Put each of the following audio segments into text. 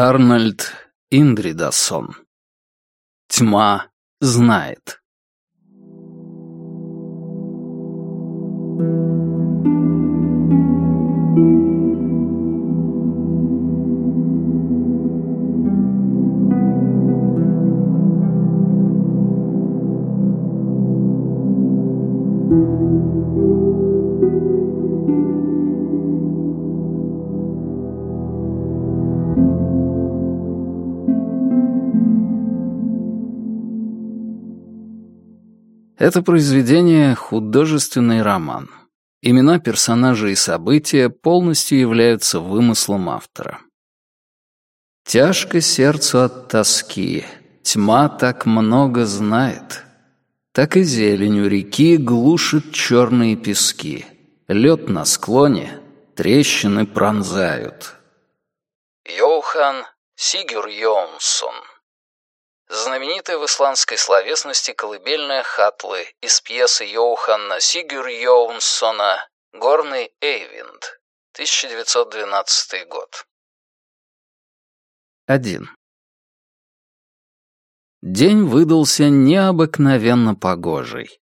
Арнольд Индридасон. Тьма знает. Это произведение — художественный роман. Имена персонажей и события полностью являются вымыслом автора. Тяжко сердцу от тоски, тьма так много знает. Так и зелень у реки глушит черные пески. Лед на склоне, трещины пронзают. Йохан Сигюр Йонсон знаменитая в исландской словесности колыбельная Хатлы из пьесы Йоханна Сигюр Йоунсона «Горный Эйвинд», 1912 год. 1. День выдался необыкновенно погожий.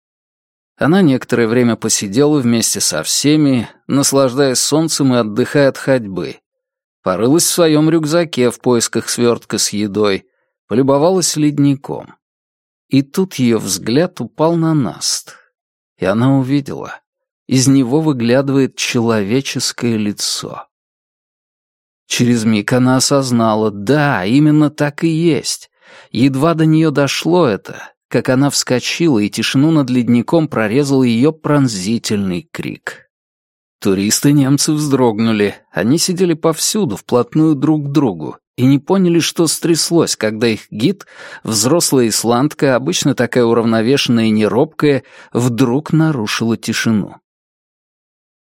Она некоторое время посидела вместе со всеми, наслаждаясь солнцем и отдыхая от ходьбы. Порылась в своем рюкзаке в поисках свертка с едой — полюбовалась ледником. И тут ее взгляд упал на Наст, и она увидела. Из него выглядывает человеческое лицо. Через миг она осознала, да, именно так и есть. Едва до нее дошло это, как она вскочила, и тишину над ледником прорезал ее пронзительный крик. Туристы немцы вздрогнули. Они сидели повсюду, вплотную друг к другу, и не поняли, что стряслось, когда их гид, взрослая исландка, обычно такая уравновешенная и неробкая, вдруг нарушила тишину.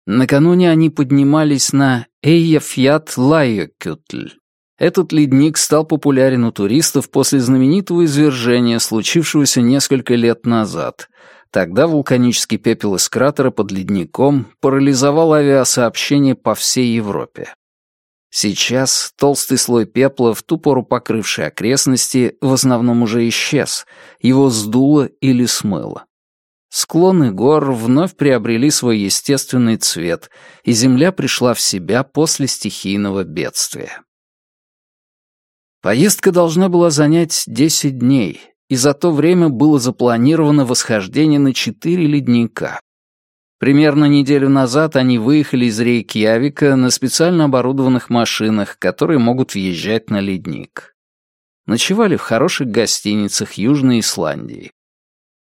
Накануне они поднимались на Эйяфьятлайокютль. Этот ледник стал популярен у туристов после знаменитого извержения, случившегося несколько лет назад. Тогда вулканический пепел из кратера под ледником парализовал авиасообщение по всей Европе. Сейчас толстый слой пепла, в ту пору покрывший окрестности, в основном уже исчез, его сдуло или смыло. Склоны гор вновь приобрели свой естественный цвет, и земля пришла в себя после стихийного бедствия. Поездка должна была занять 10 дней, и за то время было запланировано восхождение на четыре ледника. Примерно неделю назад они выехали из Рейкьявика на специально оборудованных машинах, которые могут въезжать на ледник. Ночевали в хороших гостиницах Южной Исландии.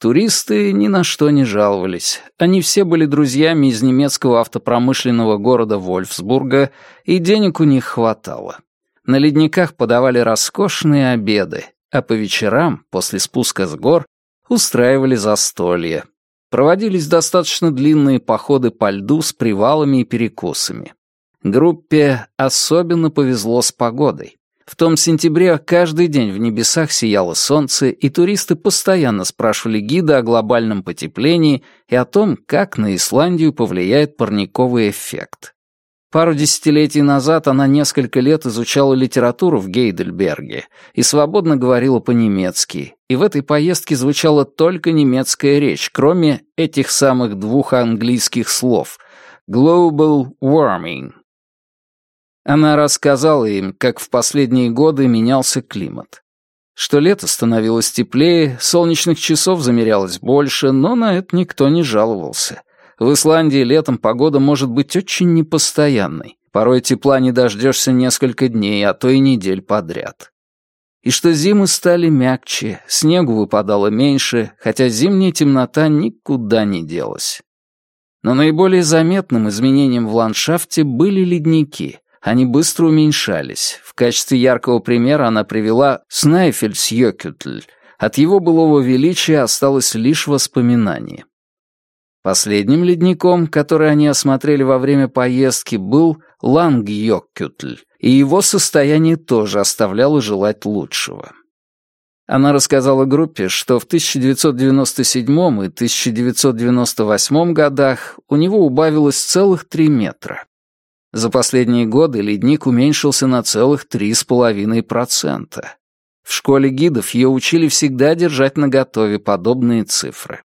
Туристы ни на что не жаловались. Они все были друзьями из немецкого автопромышленного города Вольфсбурга, и денег у них хватало. На ледниках подавали роскошные обеды, а по вечерам, после спуска с гор, устраивали застолья, Проводились достаточно длинные походы по льду с привалами и перекосами. Группе особенно повезло с погодой. В том сентябре каждый день в небесах сияло солнце, и туристы постоянно спрашивали гида о глобальном потеплении и о том, как на Исландию повлияет парниковый эффект. Пару десятилетий назад она несколько лет изучала литературу в Гейдельберге и свободно говорила по-немецки, и в этой поездке звучала только немецкая речь, кроме этих самых двух английских слов «global warming». Она рассказала им, как в последние годы менялся климат. Что лето становилось теплее, солнечных часов замерялось больше, но на это никто не жаловался. В Исландии летом погода может быть очень непостоянной. Порой тепла не дождешься несколько дней, а то и недель подряд. И что зимы стали мягче, снегу выпадало меньше, хотя зимняя темнота никуда не делась. Но наиболее заметным изменением в ландшафте были ледники. Они быстро уменьшались. В качестве яркого примера она привела Снайфельдсьёкютль. От его былого величия осталось лишь воспоминание. Последним ледником, который они осмотрели во время поездки, был Лангйоккютль, и его состояние тоже оставляло желать лучшего. Она рассказала группе, что в 1997 и 1998 годах у него убавилось целых три метра. За последние годы ледник уменьшился на целых 3,5%. В школе гидов ее учили всегда держать наготове подобные цифры.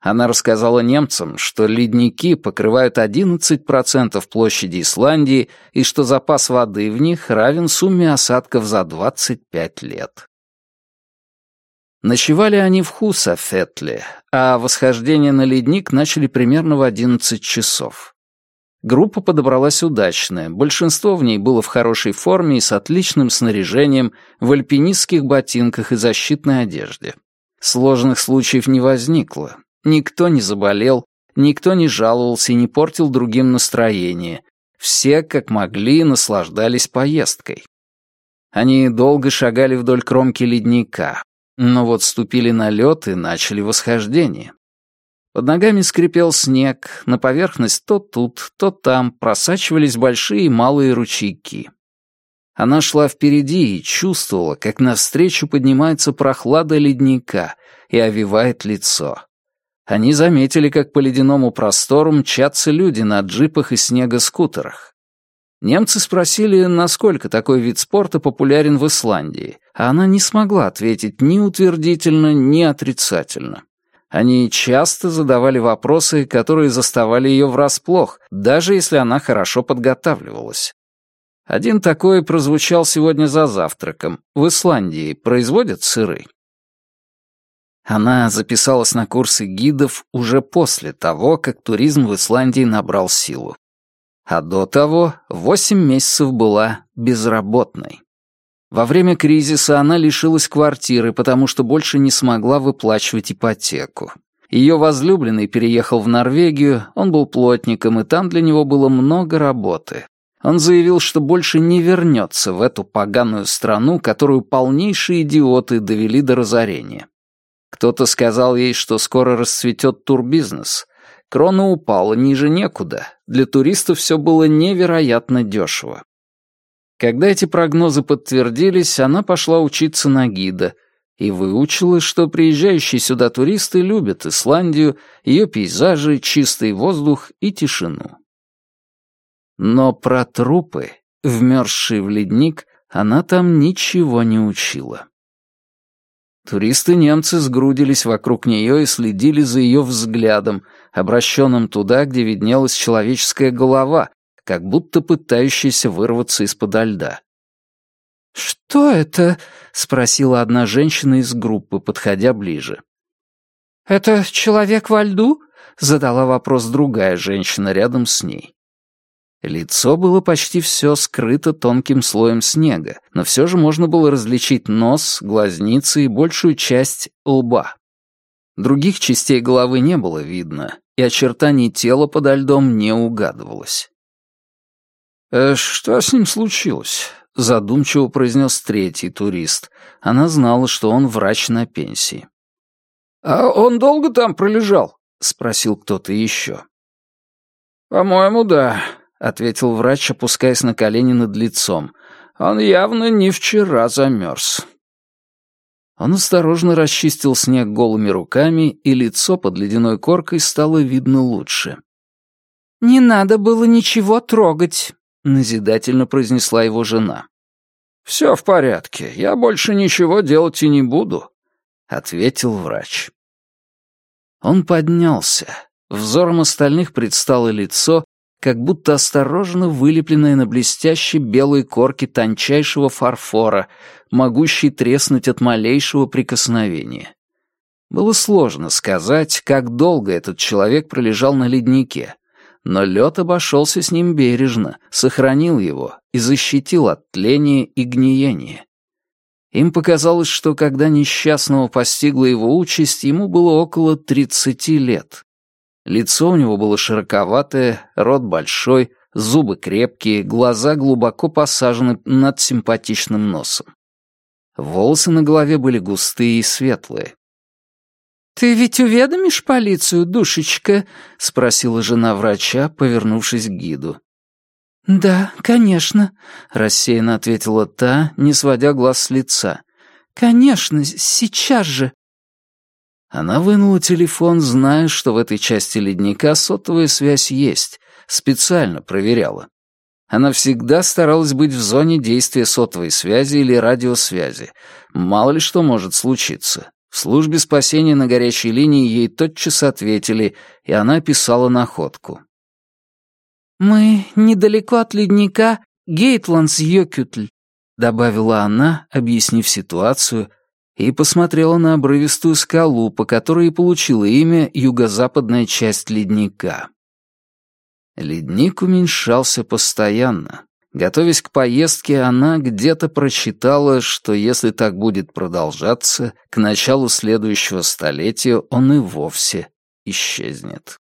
Она рассказала немцам, что ледники покрывают 11% площади Исландии и что запас воды в них равен сумме осадков за 25 лет. Ночевали они в Хусафетле, а восхождение на ледник начали примерно в 11 часов. Группа подобралась удачная, большинство в ней было в хорошей форме и с отличным снаряжением, в альпинистских ботинках и защитной одежде. Сложных случаев не возникло, Никто не заболел, никто не жаловался и не портил другим настроение. Все, как могли, наслаждались поездкой. Они долго шагали вдоль кромки ледника, но вот ступили на лед и начали восхождение. Под ногами скрипел снег, на поверхность то тут, то там просачивались большие и малые ручейки. Она шла впереди и чувствовала, как навстречу поднимается прохлада ледника и овивает лицо. Они заметили, как по ледяному простору мчатся люди на джипах и снегоскутерах. Немцы спросили, насколько такой вид спорта популярен в Исландии, а она не смогла ответить ни утвердительно, ни отрицательно. Они часто задавали вопросы, которые заставали ее врасплох, даже если она хорошо подготавливалась. Один такой прозвучал сегодня за завтраком. В Исландии производят сыры? Она записалась на курсы гидов уже после того, как туризм в Исландии набрал силу. А до того восемь месяцев была безработной. Во время кризиса она лишилась квартиры, потому что больше не смогла выплачивать ипотеку. Ее возлюбленный переехал в Норвегию, он был плотником, и там для него было много работы. Он заявил, что больше не вернется в эту поганую страну, которую полнейшие идиоты довели до разорения. Кто-то сказал ей, что скоро расцветет турбизнес. Крона упала ниже некуда. Для туристов все было невероятно дешево. Когда эти прогнозы подтвердились, она пошла учиться на гида и выучила, что приезжающие сюда туристы любят Исландию, ее пейзажи, чистый воздух и тишину. Но про трупы, вмерзшие в ледник, она там ничего не учила. Туристы-немцы сгрудились вокруг нее и следили за ее взглядом, обращенным туда, где виднелась человеческая голова, как будто пытающаяся вырваться из-под льда. «Что это?» — спросила одна женщина из группы, подходя ближе. «Это человек во льду?» — задала вопрос другая женщина рядом с ней. Лицо было почти все скрыто тонким слоем снега, но все же можно было различить нос, глазницы и большую часть лба. Других частей головы не было видно, и очертаний тела подо льдом не угадывалось. «Э, «Что с ним случилось?» — задумчиво произнес третий турист. Она знала, что он врач на пенсии. «А он долго там пролежал?» — спросил кто-то еще. «По-моему, да. — ответил врач, опускаясь на колени над лицом. «Он явно не вчера замерз». Он осторожно расчистил снег голыми руками, и лицо под ледяной коркой стало видно лучше. «Не надо было ничего трогать», — назидательно произнесла его жена. «Все в порядке, я больше ничего делать и не буду», — ответил врач. Он поднялся. Взором остальных предстало лицо, как будто осторожно вылепленная на блестящей белой корке тончайшего фарфора, могущей треснуть от малейшего прикосновения. Было сложно сказать, как долго этот человек пролежал на леднике, но лед обошелся с ним бережно, сохранил его и защитил от тления и гниения. Им показалось, что когда несчастного постигла его участь, ему было около тридцати лет. Лицо у него было широковатое, рот большой, зубы крепкие, глаза глубоко посажены над симпатичным носом. Волосы на голове были густые и светлые. «Ты ведь уведомишь полицию, душечка?» — спросила жена врача, повернувшись к гиду. «Да, конечно», — рассеянно ответила та, не сводя глаз с лица. «Конечно, сейчас же». Она вынула телефон, зная, что в этой части ледника сотовая связь есть, специально проверяла. Она всегда старалась быть в зоне действия сотовой связи или радиосвязи. Мало ли что может случиться. В службе спасения на горячей линии ей тотчас ответили, и она описала находку. «Мы недалеко от ледника Гейтландс-Йокютль», добавила она, объяснив ситуацию, и посмотрела на обрывистую скалу, по которой и получила имя юго-западная часть ледника. Ледник уменьшался постоянно. Готовясь к поездке, она где-то прочитала, что если так будет продолжаться, к началу следующего столетия он и вовсе исчезнет.